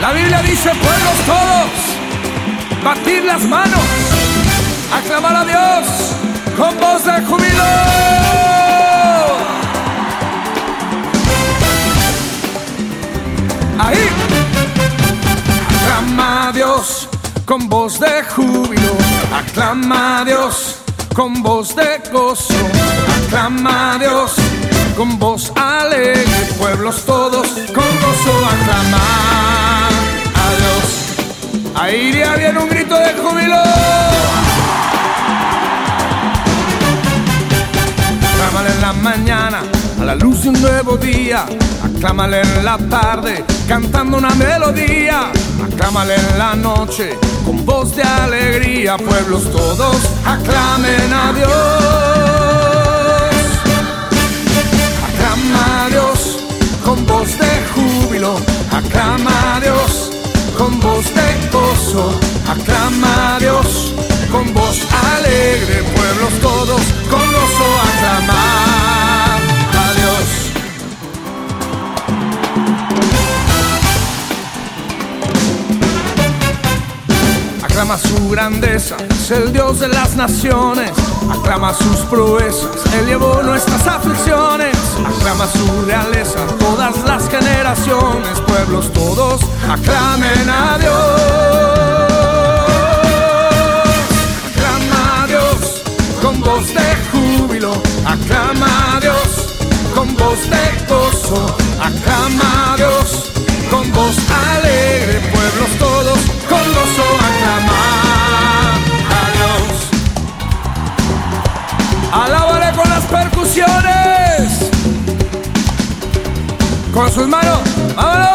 La Biblia dice, pueblos todos, batir las manos, aclamar a Dios con voz de júbilo. Ahí, aclama a Dios con voz de júbilo, aclama a Dios con voz de gozo, aclama a Dios con voz alegre, pueblos todos con gozo aclamar. Ahí ya viene un grito de júbilo. Aclámale en la mañana, a la luz de un nuevo día. Aclámale en la tarde, cantando una melodía. Aclámale en la noche, con voz de alegría. Pueblos todos, aclamen a Dios. Aclama a Dios con voz de júbilo. Aclama a Dios con voz de gozo. Aclama a Dios con voz alegre. Pueblos todos con gozo aclamar a Dios. Aclama su grandeza, es el Dios de las naciones. Aclama sus proezas, Él llevó nuestras aflicciones. Aclama su realeza, todas las generaciones, pueblos todos, aclamen a Dios. Aclama a Dios con voz de júbilo. Aclama a Dios con voz de gozo. Aclama sus manos, vámonos.